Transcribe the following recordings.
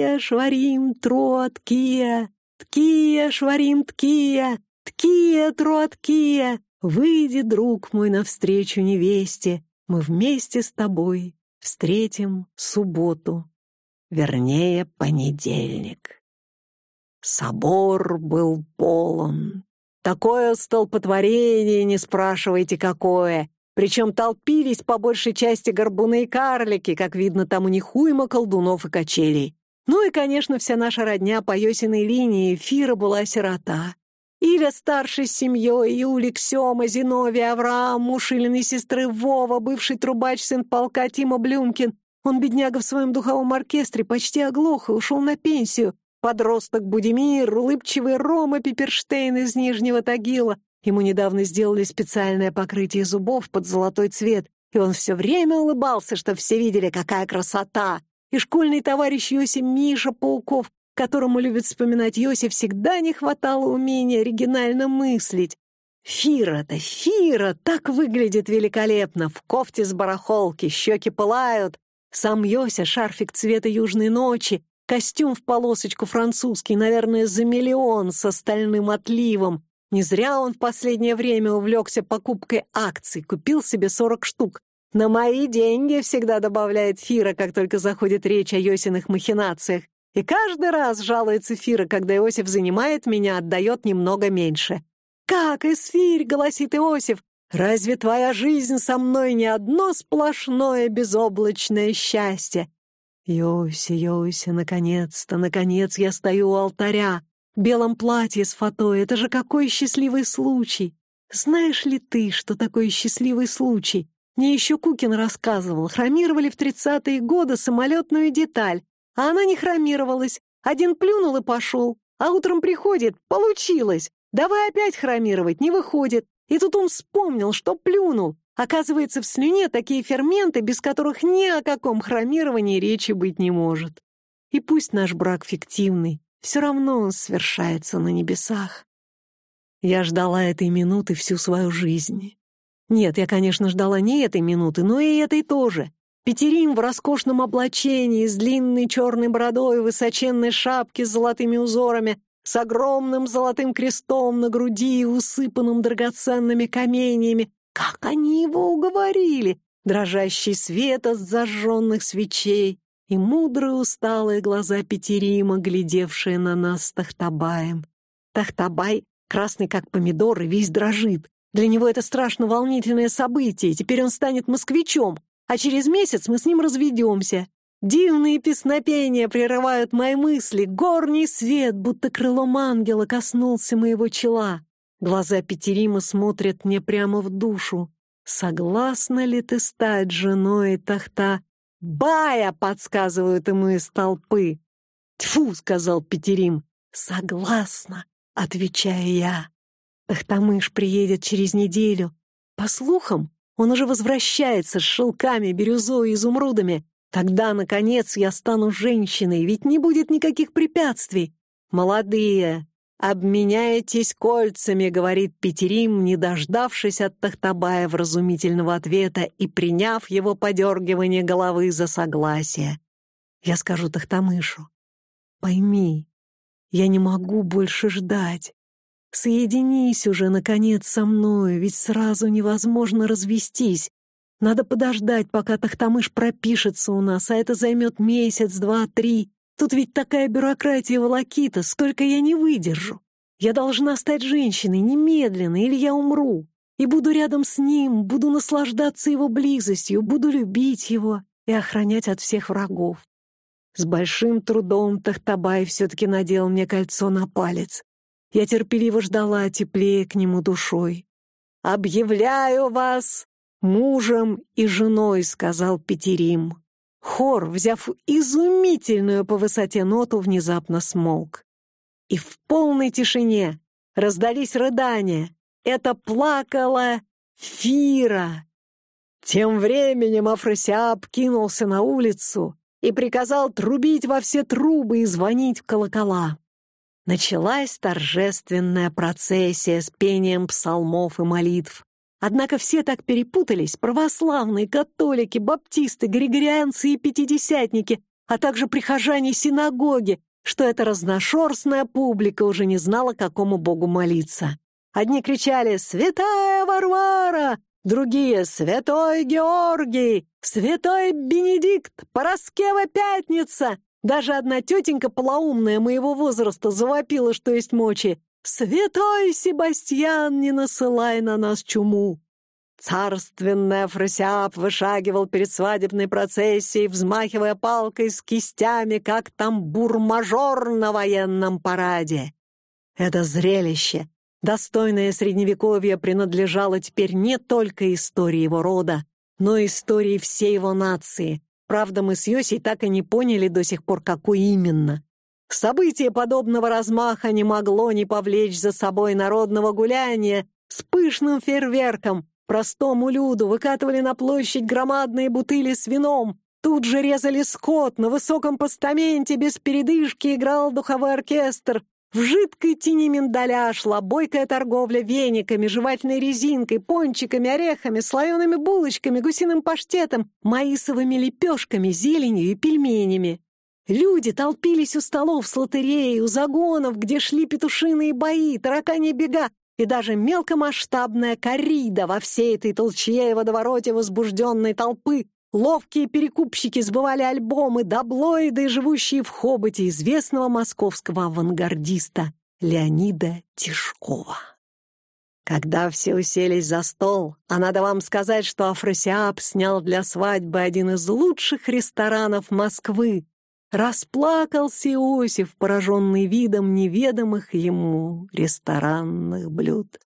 Ткия, шварим, трот, кия. Ткия, шварим, ткия. Ткия, трот, кия. Выйди, друг мой, навстречу невесте. Мы вместе с тобой встретим субботу. Вернее, понедельник. Собор был полон. Такое столпотворение, не спрашивайте какое. Причем толпились по большей части горбуны и карлики, как видно, там у них уйма колдунов и качелей. Ну и, конечно, вся наша родня по Йосиной линии Фира была сирота. Иля старший с семьей, Юлик, Сема, Зиновий, Авраам, муж Илиной сестры Вова, бывший трубач, сын полка Тима Блюмкин. Он, бедняга, в своем духовом оркестре почти оглох и ушел на пенсию. Подросток Будимир, улыбчивый Рома Пиперштейн из Нижнего Тагила. Ему недавно сделали специальное покрытие зубов под золотой цвет, и он все время улыбался, что все видели, какая красота. И школьный товарищ Йоси Миша Пауков, которому любит вспоминать Йоси, всегда не хватало умения оригинально мыслить. Фира-то, Фира, так выглядит великолепно, в кофте с барахолки, щеки пылают. Сам Йося, шарфик цвета южной ночи, Костюм в полосочку французский, наверное, за миллион с остальным отливом. Не зря он в последнее время увлекся покупкой акций, купил себе 40 штук. На мои деньги всегда добавляет Фира, как только заходит речь о Йосиных махинациях. И каждый раз жалуется Фира, когда Иосиф занимает меня, отдает немного меньше. «Как, Эсфирь!» — голосит Иосиф. «Разве твоя жизнь со мной не одно сплошное безоблачное счастье? Йося, Йося, наконец-то, наконец я стою у алтаря. В белом платье с фатой, это же какой счастливый случай. Знаешь ли ты, что такое счастливый случай? Мне еще Кукин рассказывал. Хромировали в тридцатые годы самолетную деталь, а она не хромировалась. Один плюнул и пошел. А утром приходит, получилось. Давай опять хромировать, не выходит. И тут он вспомнил, что плюнул. Оказывается, в слюне такие ферменты, без которых ни о каком хромировании речи быть не может. И пусть наш брак фиктивный, все равно он свершается на небесах. Я ждала этой минуты всю свою жизнь. Нет, я, конечно, ждала не этой минуты, но и этой тоже. Петерим в роскошном облачении, с длинной черной бородой, высоченной шапке с золотыми узорами, с огромным золотым крестом на груди, усыпанным драгоценными каменьями, как они его уговорили! Дрожащий свет от зажженных свечей и мудрые усталые глаза Петерима, глядевшие на нас с Тахтабаем. Тахтабай, красный как помидор, и весь дрожит. Для него это страшно волнительное событие, теперь он станет москвичом, а через месяц мы с ним разведемся. Дивные песнопения прерывают мои мысли, горний свет, будто крылом ангела коснулся моего чела. Глаза Петерима смотрят мне прямо в душу. «Согласна ли ты стать женой Тахта?» «Бая!» — подсказывают ему из толпы. «Тьфу!» — сказал Петерим. «Согласна!» — отвечаю я. Тахтамыш приедет через неделю. По слухам, он уже возвращается с шелками, бирюзой и изумрудами. Тогда, наконец, я стану женщиной, ведь не будет никаких препятствий. Молодые, «Обменяетесь кольцами», — говорит Петерим, не дождавшись от Тахтабая вразумительного ответа и приняв его подергивание головы за согласие. Я скажу Тахтамышу, «Пойми, я не могу больше ждать. Соединись уже, наконец, со мной, ведь сразу невозможно развестись. Надо подождать, пока Тахтамыш пропишется у нас, а это займет месяц, два, три. Тут ведь такая бюрократия волокита, столько я не выдержу. Я должна стать женщиной немедленно, или я умру. И буду рядом с ним, буду наслаждаться его близостью, буду любить его и охранять от всех врагов. С большим трудом Тахтабай все-таки надел мне кольцо на палец. Я терпеливо ждала, теплее к нему душой. «Объявляю вас мужем и женой», — сказал Петерим. Хор, взяв изумительную по высоте ноту, внезапно смолк. И в полной тишине раздались рыдания. Это плакала Фира. Тем временем Афросиаб кинулся на улицу и приказал трубить во все трубы и звонить в колокола. Началась торжественная процессия с пением псалмов и молитв. Однако все так перепутались, православные, католики, баптисты, григорианцы и пятидесятники, а также прихожане синагоги, что эта разношерстная публика уже не знала, какому богу молиться. Одни кричали «Святая Варвара!», другие «Святой Георгий!», «Святой Бенедикт!», «Параскева Пятница!». Даже одна тетенька полоумная моего возраста завопила, что есть мочи. «Святой Себастьян, не насылай на нас чуму!» Царственный Афросиап вышагивал перед свадебной процессией, взмахивая палкой с кистями, как тамбур-мажор на военном параде. Это зрелище, достойное Средневековья, принадлежало теперь не только истории его рода, но и истории всей его нации. Правда, мы с Йосей так и не поняли до сих пор, какой именно. Событие подобного размаха не могло не повлечь за собой народного гуляния с пышным фейерверком, Простому люду выкатывали на площадь громадные бутыли с вином, тут же резали скот, на высоком постаменте без передышки играл духовой оркестр, в жидкой тени миндаля шла бойкая торговля вениками, жевательной резинкой, пончиками, орехами, слоеными булочками, гусиным паштетом, маисовыми лепешками, зеленью и пельменями. Люди толпились у столов с лотереей, у загонов, где шли петушиные бои, таракани бега, и даже мелкомасштабная коррида во всей этой толчье и водовороте возбужденной толпы, ловкие перекупщики сбывали альбомы, даблоиды, живущие в хоботе известного московского авангардиста Леонида Тишкова. Когда все уселись за стол, а надо вам сказать, что Афросиаб снял для свадьбы один из лучших ресторанов Москвы, Расплакался Иосиф, пораженный видом неведомых ему ресторанных блюд.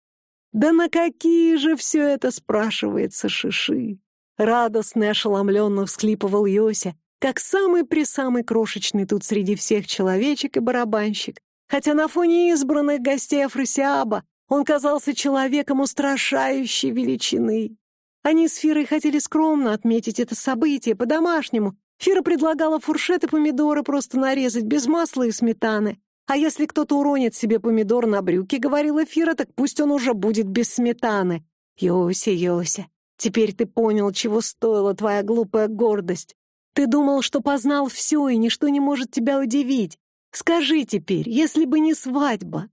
«Да на какие же все это, спрашивается, шиши?» Радостно и ошеломленно всхлипывал Йося, как самый-пресамый крошечный тут среди всех человечек и барабанщик. Хотя на фоне избранных гостей Афросиаба он казался человеком устрашающей величины. Они с Фирой хотели скромно отметить это событие по-домашнему, Фира предлагала фуршет и помидоры просто нарезать, без масла и сметаны. А если кто-то уронит себе помидор на брюки, говорила Фира, так пусть он уже будет без сметаны. Йося, Йося, теперь ты понял, чего стоила твоя глупая гордость. Ты думал, что познал все, и ничто не может тебя удивить. Скажи теперь, если бы не свадьба,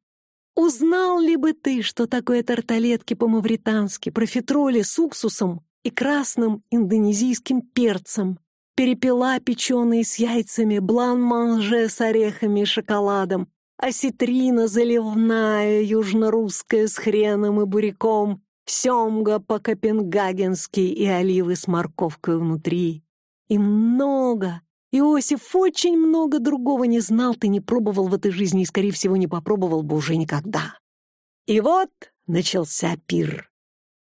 узнал ли бы ты, что такое тарталетки по-мавритански, профитроли с уксусом и красным индонезийским перцем? перепела печеные с яйцами, блан-манже с орехами и шоколадом, осетрина заливная, южно-русская с хреном и буряком, семга по-копенгагенски и оливы с морковкой внутри. И много. Иосиф очень много другого не знал, ты не пробовал в этой жизни и, скорее всего, не попробовал бы уже никогда. И вот начался пир.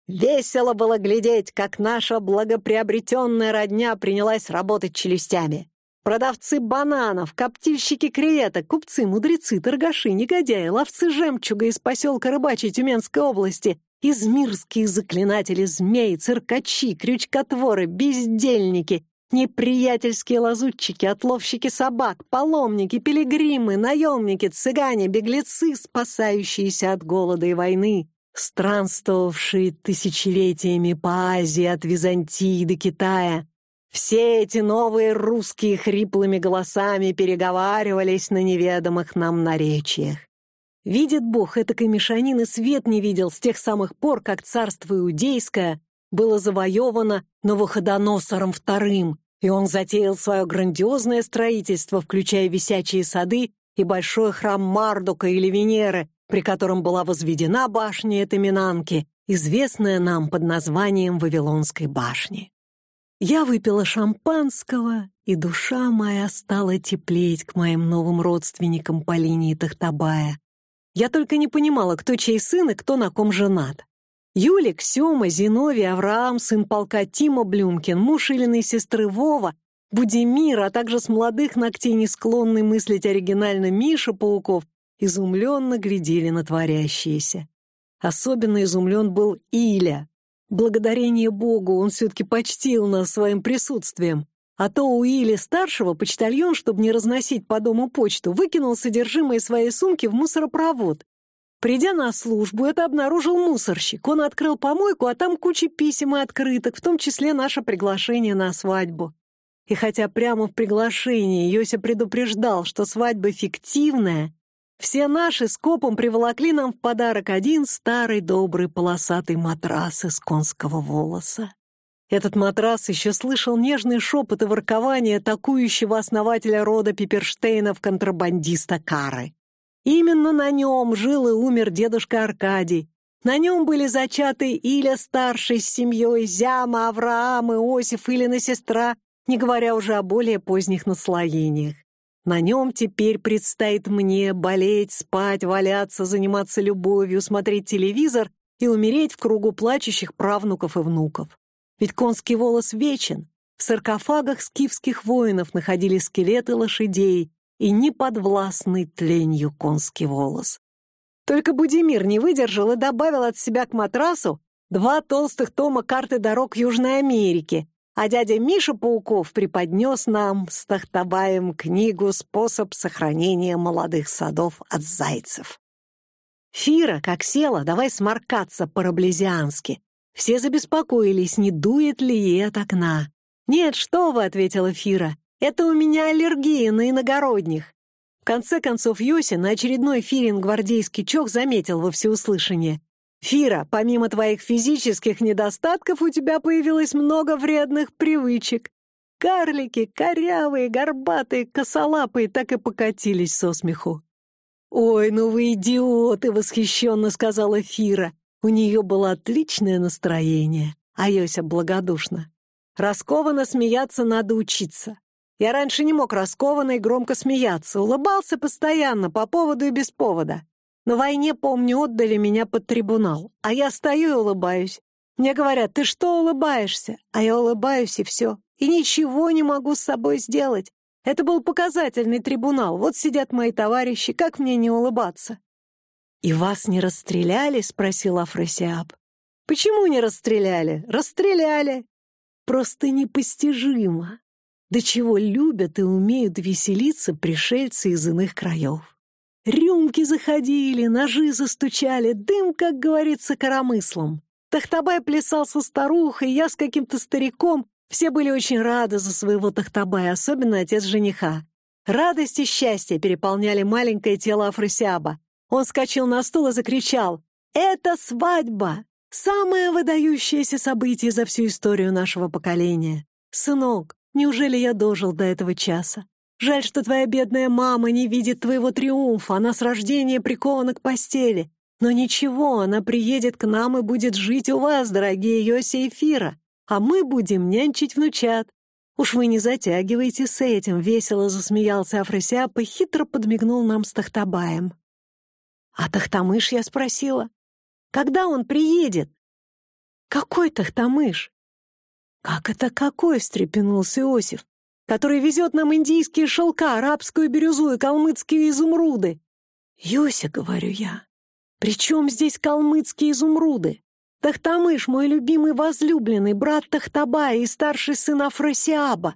Весело было глядеть, как наша благоприобретенная родня принялась работать челюстями. Продавцы бананов, коптильщики креветок, купцы, мудрецы, торгаши, негодяи, ловцы жемчуга из поселка Рыбачьей Тюменской области, измирские заклинатели змей, циркачи, крючкотворы, бездельники, неприятельские лазутчики, отловщики собак, паломники, пилигримы, наемники, цыгане, беглецы, спасающиеся от голода и войны, странствовавшие тысячелетиями по Азии от Византии до Китая. Все эти новые русские хриплыми голосами переговаривались на неведомых нам наречиях. Видит Бог, этакой мешанины свет не видел с тех самых пор, как царство Иудейское было завоевано Новоходоносором II, и он затеял свое грандиозное строительство, включая висячие сады и большой храм Мардука или Венеры, при котором была возведена башня Этаминанки, известная нам под названием Вавилонской башни. Я выпила шампанского, и душа моя стала теплеть к моим новым родственникам по линии Тахтабая. Я только не понимала, кто чей сын и кто на ком женат. Юлик, Сёма, Зиновий, Авраам, сын полка Тима Блюмкин, муж Илиной сестры Вова, Будимир, а также с молодых ногтей не склонный мыслить оригинально Миша Пауков изумленно глядели на творящееся. Особенно изумлен был Иля. Благодарение Богу он все-таки почтил нас своим присутствием. А то у Или старшего почтальон, чтобы не разносить по дому почту, выкинул содержимое своей сумки в мусоропровод. Придя на службу, это обнаружил мусорщик. Он открыл помойку, а там куча писем и открыток, в том числе наше приглашение на свадьбу. И хотя прямо в приглашении Йося предупреждал, что свадьба фиктивная, все наши скопом приволокли нам в подарок один старый добрый полосатый матрас из конского волоса. Этот матрас еще слышал нежный шепот и воркование атакующего основателя рода Пиперштейнов-контрабандиста Кары. Именно на нем жил и умер дедушка Аркадий. На нем были зачаты Иля старший с семьей, Зяма, Авраам, Иосиф, Илина сестра, не говоря уже о более поздних наслоениях. На нем теперь предстоит мне болеть, спать, валяться, заниматься любовью, смотреть телевизор и умереть в кругу плачущих правнуков и внуков. Ведь конский волос вечен. В саркофагах скифских воинов находили скелеты лошадей и неподвластный тленью конский волос. Только Будимир не выдержал и добавил от себя к матрасу два толстых тома карты дорог Южной Америки, а дядя Миша Пауков преподнес нам с Тахтабаем книгу «Способ сохранения молодых садов от зайцев». Фира, как села, давай сморкаться по-раблезиански. Все забеспокоились, не дует ли ей от окна. «Нет, что вы», — ответила Фира, — «это у меня аллергия на иногородних». В конце концов, Йося на очередной Фирин гвардейский чок заметил во всеуслышание. «Фира, помимо твоих физических недостатков, у тебя появилось много вредных привычек. Карлики, корявые, горбатые, косолапые так и покатились со смеху». «Ой, ну вы идиоты!» — восхищенно сказала Фира. У нее было отличное настроение, а Йося благодушно. Раскованно смеяться надо учиться. Я раньше не мог раскованно и громко смеяться, улыбался постоянно, по поводу и без повода. На войне, помню, отдали меня под трибунал, а я стою и улыбаюсь. Мне говорят, ты что улыбаешься? А я улыбаюсь, и все. И ничего не могу с собой сделать. Это был показательный трибунал. Вот сидят мои товарищи, как мне не улыбаться? «И вас не расстреляли?» — спросил Афросиаб. «Почему не расстреляли? Расстреляли!» «Просто непостижимо, до чего любят и умеют веселиться пришельцы из иных краев. Рюмки заходили, ножи застучали, дым, как говорится, коромыслом. Тахтабай плясал со старухой, я с каким-то стариком. Все были очень рады за своего Тахтабая, особенно отец жениха. Радость и счастье переполняли маленькое тело Афросиаба. Он вскочил на стул и закричал «Это свадьба! Самое выдающееся событие за всю историю нашего поколения! Сынок, неужели я дожил до этого часа? Жаль, что твоя бедная мама не видит твоего триумфа, она с рождения прикована к постели. Но ничего, она приедет к нам и будет жить у вас, дорогие Йоси и Фира, а мы будем нянчить внучат. Уж вы не затягивайте с этим, весело засмеялся Афросиаб и хитро подмигнул нам с Тахтабаем. А Тахтамыш, я спросила, когда он приедет? Какой Тахтамыш? Как это какой, встрепенулся Иосиф, который везет нам индийские шелка, арабскую бирюзу и калмыцкие изумруды? Йося, говорю я, при чем здесь калмыцкие изумруды? Тахтамыш, мой любимый возлюбленный, брат Тахтабая и старший сын Афросиаба.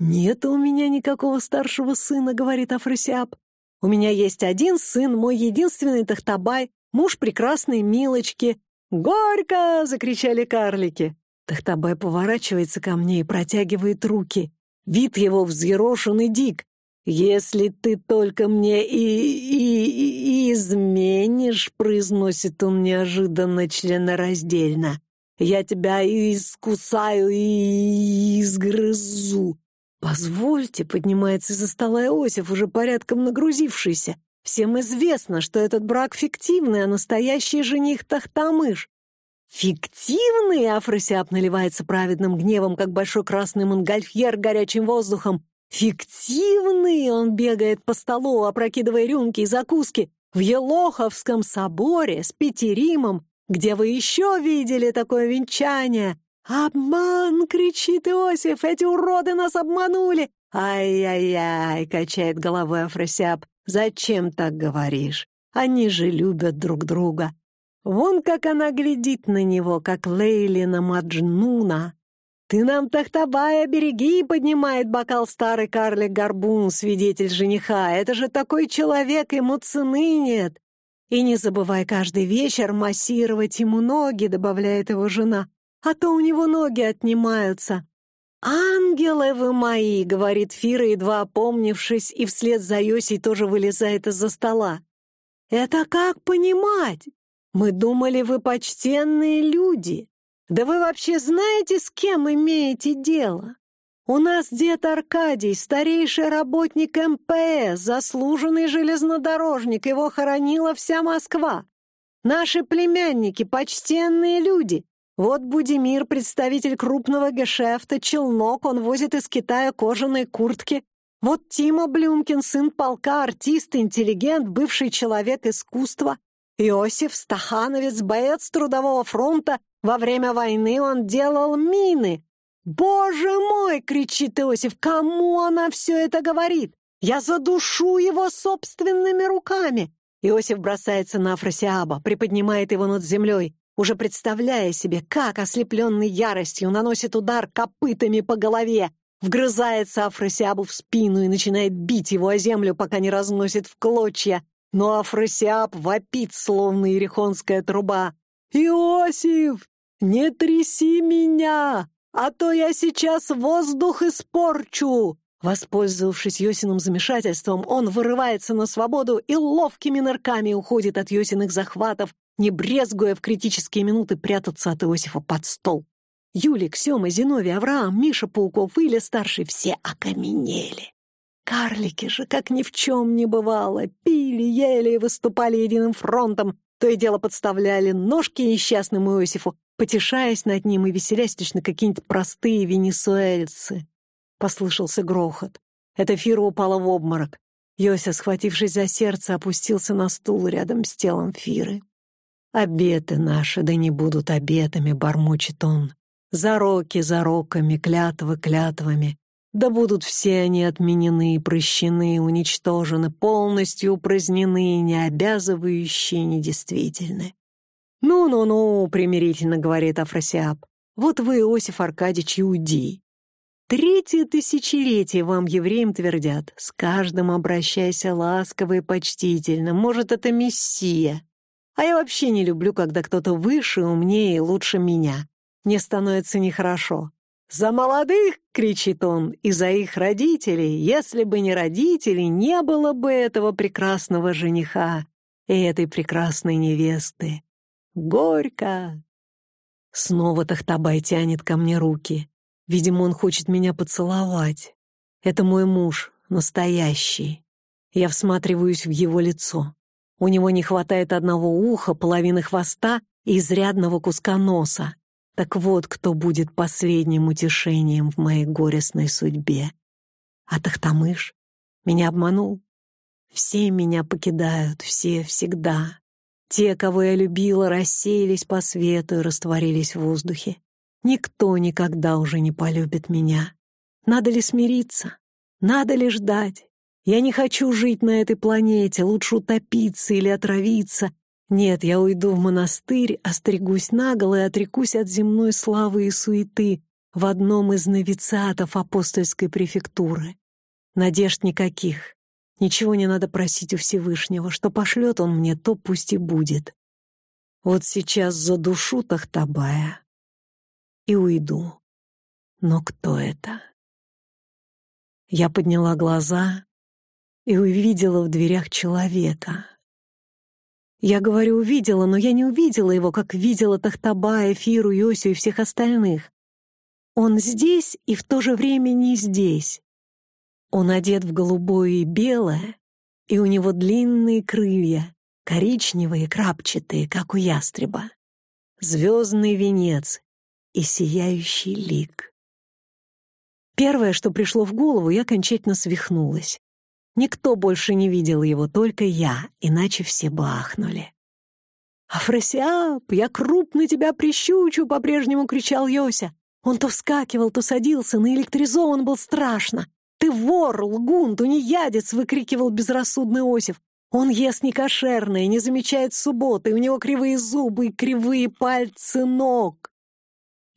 «Нет у меня никакого старшего сына», — говорит Афросиаб. У меня есть один сын, мой единственный Тахтабай, муж прекрасной Милочки. «Горько!» — закричали карлики. Тахтабай поворачивается ко мне и протягивает руки. Вид его взъерошен и дик. «Если ты только мне и, и, и изменишь», — произносит он неожиданно членораздельно, «я тебя искусаю и изгрызу». «Позвольте», — поднимается из-за стола Иосиф, уже порядком нагрузившийся. «Всем известно, что этот брак фиктивный, а настоящий жених Тахтамыш». «Фиктивный?» — Афросиаб наливается праведным гневом, как большой красный монгольфьер горячим воздухом. «Фиктивный!» — он бегает по столу, опрокидывая рюмки и закуски. «В Елоховском соборе с Питиримом, где вы еще видели такое венчание?» «Обман!» — кричит Иосиф. «Эти уроды нас обманули!» «Ай-яй-яй!» — качает головой Афросиаб. «Зачем так говоришь? Они же любят друг друга. Вон как она глядит на него, как Лейли на Маджнуна. «Ты нам, Тахтабая, береги!» — поднимает бокал старый карлик Горбун, свидетель жениха. «Это же такой человек, ему цены нет!» «И не забывай каждый вечер массировать ему ноги», — добавляет его жена а то у него ноги отнимаются. «Ангелы вы мои!» — говорит Фира, едва опомнившись, и вслед за Йосей тоже вылезает из-за стола. «Это как понимать? Мы думали, вы почтенные люди. Да вы вообще знаете, с кем имеете дело? У нас дед Аркадий, старейший работник МПС, заслуженный железнодорожник, его хоронила вся Москва. Наши племянники — почтенные люди, вот Будимир, представитель крупного гешефта, челнок, он возит из Китая кожаные куртки. Вот Тима Блюмкин, сын полка, артист, интеллигент, бывший человек искусства. Иосиф Стахановец, боец Трудового фронта. Во время войны он делал мины. «Боже мой!» — кричит Иосиф. «Кому она все это говорит? Я задушу его собственными руками!» Иосиф бросается на Афросиаба, приподнимает его над землей уже представляя себе, как, ослепленный яростью, наносит удар копытами по голове, вгрызается Афросиабу в спину и начинает бить его о землю, пока не разносит в клочья. Но Афросиаб вопит, словно иерихонская труба. «Иосиф, не тряси меня, а то я сейчас воздух испорчу!» Воспользовавшись Йосиным замешательством, он вырывается на свободу и ловкими нырками уходит от Йосиных захватов, не брезгуя в критические минуты прятаться от Иосифа под стол. Юлик, Сёма, Зиновий, Авраам, Миша Пауков, Иля старший все окаменели. Карлики же, как ни в чем не бывало, пили, ели и выступали единым фронтом, то и дело подставляли ножки несчастному Иосифу, потешаясь над ним и веселясь точно какие-нибудь простые венесуэльцы. Послышался грохот. Эта Фира упала в обморок. Йося, схватившись за сердце, опустился на стул рядом с телом Фиры. «Обеты наши, да не будут обетами», — бормочет он. «Зароки зароками, клятвы клятвами. Да будут все они отменены, прощены, уничтожены, полностью упразднены, не обязывающие, недействительны». «Ну-ну-ну», — примирительно говорит Афросиаб, «вот вы, Иосиф Аркадьевич, иудей. Третье тысячелетие вам, евреям, твердят, с каждым обращайся ласково и почтительно, может, это Мессия». А я вообще не люблю, когда кто-то выше, умнее и лучше меня. Мне становится нехорошо. «За молодых!» — кричит он, «и за их родителей! Если бы не родители, не было бы этого прекрасного жениха и этой прекрасной невесты. Горько!» Снова Тахтабай тянет ко мне руки. Видимо, он хочет меня поцеловать. Это мой муж, настоящий. Я всматриваюсь в его лицо. У него не хватает одного уха, половины хвоста и изрядного куска носа. Так вот, кто будет последним утешением в моей горестной судьбе. А Тахтамыш меня обманул. Все меня покидают, все всегда. Те, кого я любила, рассеялись по свету и растворились в воздухе. Никто никогда уже не полюбит меня. Надо ли смириться? Надо ли ждать? Я не хочу жить на этой планете, лучше утопиться или отравиться. Нет, я уйду в монастырь, остригусь наголо и отрекусь от земной славы и суеты в одном из новицатов апостольской префектуры. Надежд никаких. Ничего не надо просить у Всевышнего. Что пошлет он мне, то пусть и будет. Вот сейчас задушу Тахтабая и уйду. Но кто это? Я подняла глаза и увидела в дверях человека. Я говорю «увидела», но я не увидела его, как видела Тахтабая, Фиру, Йосю и всех остальных. Он здесь и в то же время не здесь. Он одет в голубое и белое, и у него длинные крылья, коричневые, крапчатые, как у ястреба. Звездный венец и сияющий лик. Первое, что пришло в голову, я окончательно свихнулась. Никто больше не видел его, только я, иначе все бы ахнули. «Афросиаб, я крупно тебя прищучу!» — по-прежнему кричал Йося. Он то вскакивал, то садился, наэлектризован был страшно. «Ты вор, лгун, тунеядец!» — выкрикивал безрассудный Иосиф. «Он ест некошерное, не замечает субботы, у него кривые зубы и кривые пальцы ног!»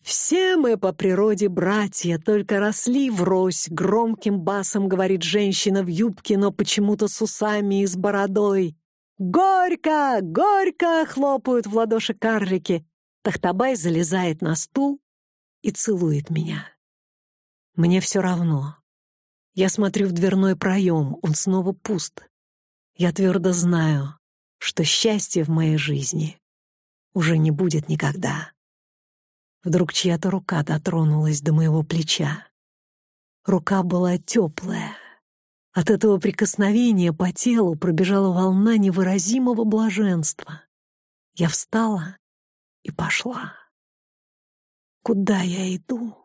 «Все мы по природе братья, только росли врозь», — громким басом говорит женщина в юбке, но почему-то с усами и с бородой. «Горько! Горько!» — хлопают в ладоши карлики. Тахтабай залезает на стул и целует меня. Мне все равно. Я смотрю в дверной проем, он снова пуст. Я твердо знаю, что счастья в моей жизни уже не будет никогда. Вдруг чья-то рука дотронулась до моего плеча. Рука была теплая. От этого прикосновения по телу пробежала волна невыразимого блаженства. Я встала и пошла. Куда я иду?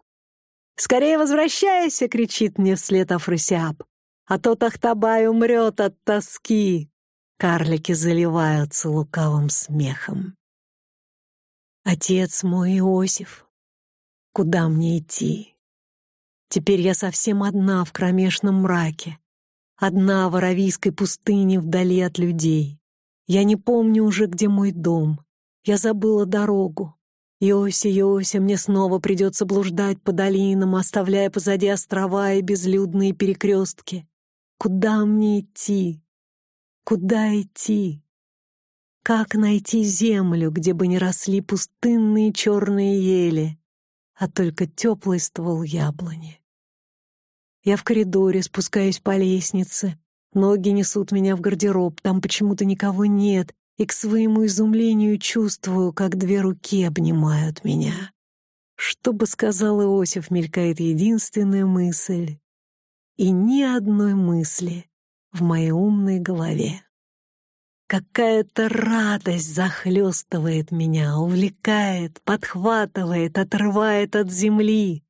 «Скорее возвращайся!» — кричит мне вслед Афросиаб. «А то Тахтабай умрет от тоски!» Карлики заливаются лукавым смехом. «Отец мой Иосиф, куда мне идти? Теперь я совсем одна в кромешном мраке, одна в Аравийской пустыне вдали от людей. Я не помню уже, где мой дом. Я забыла дорогу. Йоси, Йоси, мне снова придется блуждать по долинам, оставляя позади острова и безлюдные перекрестки. Куда мне идти? Куда идти? Как найти землю, где бы не росли пустынные черные ели, а только теплый ствол яблони? Я в коридоре спускаюсь по лестнице. Ноги несут меня в гардероб, там почему-то никого нет, и к своему изумлению чувствую, как две руки обнимают меня. Что бы сказал Иосиф, мелькает единственная мысль. И ни одной мысли в моей умной голове. Какая-то радость захлестывает меня, увлекает, подхватывает, отрывает от земли.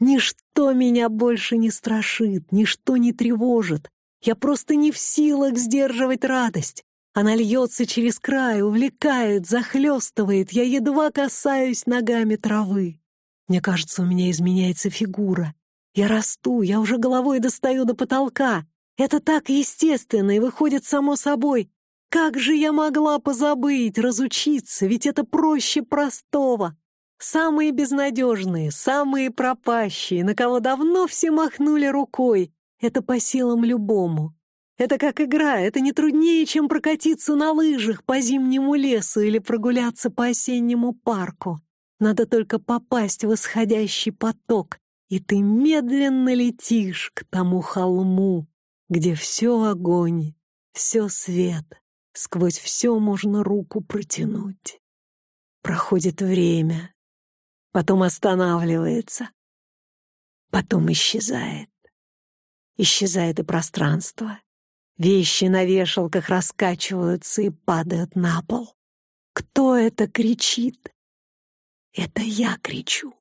Ничто меня больше не страшит, ничто не тревожит. Я просто не в силах сдерживать радость. Она льется через край, увлекает, захлестывает. Я едва касаюсь ногами травы. Мне кажется, у меня изменяется фигура. Я расту, я уже головой достаю до потолка. Это так естественно и выходит само собой. Как же я могла позабыть, разучиться, ведь это проще простого. Самые безнадежные, самые пропащие, на кого давно все махнули рукой. Это по силам любому. Это как игра, это не труднее, чем прокатиться на лыжах по зимнему лесу или прогуляться по осеннему парку. Надо только попасть в восходящий поток, и ты медленно летишь к тому холму, где все огонь, все свет, сквозь все можно руку протянуть. Проходит время, потом останавливается, потом исчезает. Исчезает и пространство, Вещи на вешалках раскачиваются и падают на пол. Кто это кричит? Это я кричу.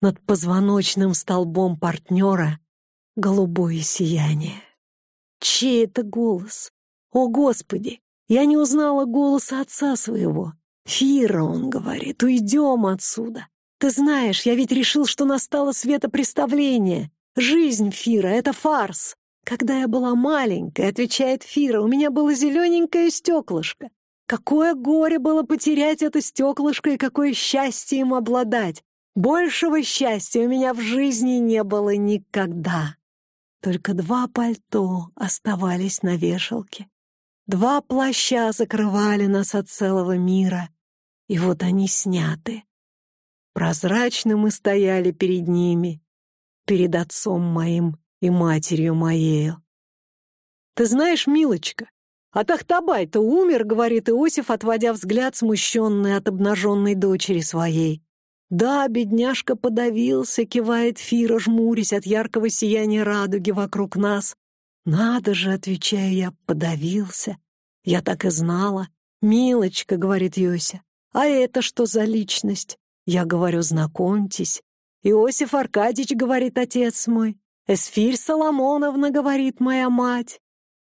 Над позвоночным столбом партнера голубое сияние. Чей это голос? О, Господи! Я не узнала голоса отца своего. Фира, он говорит, уйдем отсюда. Ты знаешь, я ведь решил, что настало светопреставление. Жизнь, Фира, это фарс. Когда я была маленькая, отвечает Фира, у меня было зелененькое стеклышко. Какое горе было потерять это стеклышко и какое счастье им обладать. Большего счастья у меня в жизни не было никогда. Только два пальто оставались на вешалке. Два плаща закрывали нас от целого мира. И вот они сняты. Прозрачно мы стояли перед ними, перед отцом моим и матерью моею. «Ты знаешь, милочка, а Тахтабай-то умер», — говорит Иосиф, отводя взгляд, смущенный от обнаженной дочери своей. «Да, бедняжка подавился», — кивает Фира, жмурясь от яркого сияния радуги вокруг нас. «Надо же», — отвечаю я, — «подавился». «Я так и знала». «Милочка», — говорит Йося, — «а это что за личность?» Я говорю, знакомьтесь. Иосиф Аркадьевич, говорит отец мой. «Эсфирь Соломоновна», — говорит моя мать.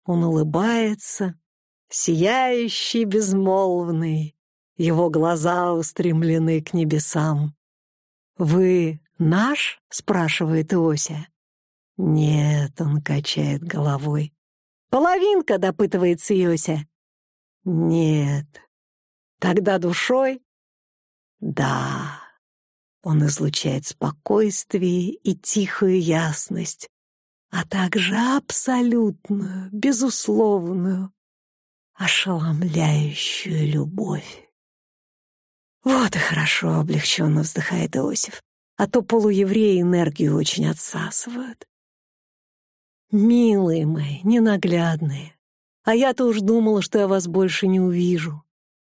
Он улыбается, сияющий, безмолвный. Его глаза устремлены к небесам. «Вы наш?» — спрашивает Иося. «Нет», — он качает головой. «Половинка», — допытывается Иося. «Нет». «Тогда душой?» «Да». Он излучает спокойствие и тихую ясность, а также абсолютную, безусловную, ошеломляющую любовь. «Вот и хорошо», — облегченно вздыхает Иосиф. а то полуевреи энергию очень отсасывают. Милые мои, ненаглядные, а я-то уж думала, что я вас больше не увижу.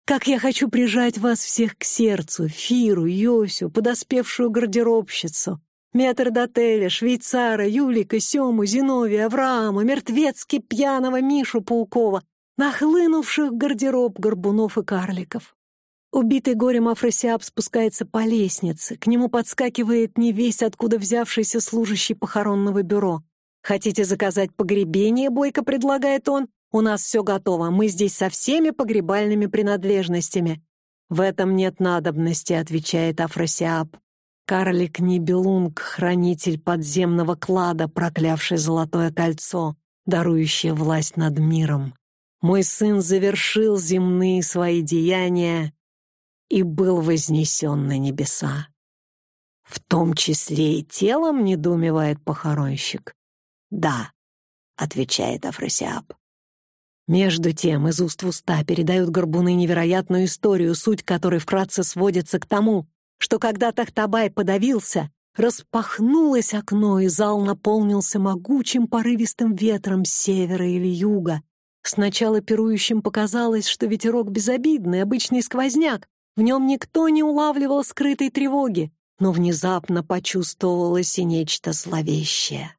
Как я хочу прижать вас всех к сердцу, Фиру, Йосю, подоспевшую гардеробщицу, метрдотеля, швейцара, Юлика, Сему, Зиновия, Авраама, мертвецки пьяного Мишу Паукова, нахлынувших в гардероб горбунов и карликов. Убитый горем Афросиаб спускается по лестнице. К нему подскакивает невесть откуда взявшийся служащий похоронного бюро. «Хотите заказать погребение?» — бойко предлагает он. У нас все готово, мы здесь со всеми погребальными принадлежностями». «В этом нет надобности», — отвечает Афросиаб. Карлик Нибелунг, хранитель подземного клада, проклявший золотое кольцо, дарующее власть над миром. Мой сын завершил земные свои деяния и был вознесен на небеса. В том числе и телом, недоумевает похоронщик. Да, отвечает Афросиаб. Между тем, из уст в уста передают горбуны невероятную историю, суть которой вкратце сводится к тому, что когда Тахтабай подавился, распахнулось окно, и зал наполнился могучим порывистым ветром с севера или юга. Сначала пирующим показалось, что ветерок безобидный, обычный сквозняк, в нем никто не улавливал скрытой тревоги, но внезапно почувствовалось и нечто зловещее.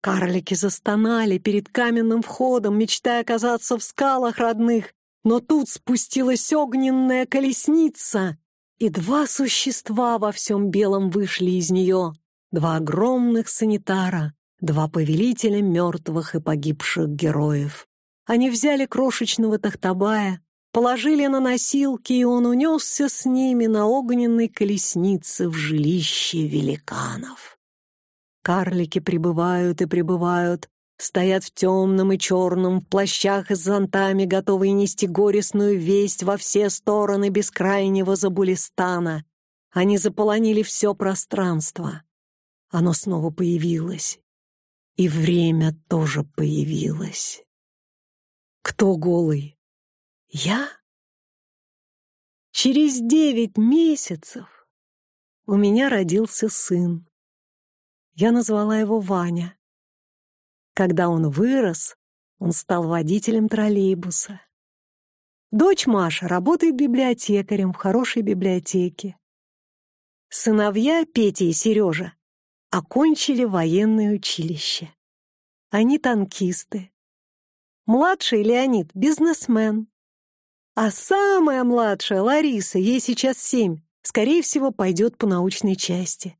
Карлики застонали перед каменным входом, мечтая оказаться в скалах родных, но тут спустилась огненная колесница, и два существа во всем белом вышли из нее, два огромных санитара, два повелителя мертвых и погибших героев. Они взяли крошечного Тахтабая, положили на носилки, и он унесся с ними на огненной колеснице в жилище великанов. Карлики прибывают и прибывают, стоят в темном и черном, в плащах и с зонтами, готовые нести горестную весть во все стороны бескрайнего Забулистана. Они заполонили все пространство. Оно снова появилось. И время тоже появилось. Кто голый? Я? Через девять месяцев у меня родился сын. Я назвала его Ваня. Когда он вырос, он стал водителем троллейбуса. Дочь Маша работает библиотекарем в хорошей библиотеке. Сыновья Петя и Сережа окончили военное училище. Они танкисты. Младший Леонид — бизнесмен. А самая младшая, Лариса, ей сейчас семь, скорее всего, пойдет по научной части.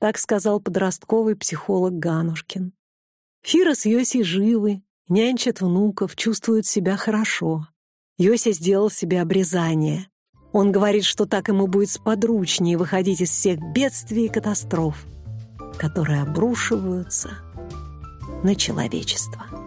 Так сказал подростковый психолог Ганушкин. Фира с Йосей живы, нянчат внуков, чувствуют себя хорошо. Йося сделал себе обрезание. Он говорит, что так ему будет сподручнее выходить из всех бедствий и катастроф, которые обрушиваются на человечество.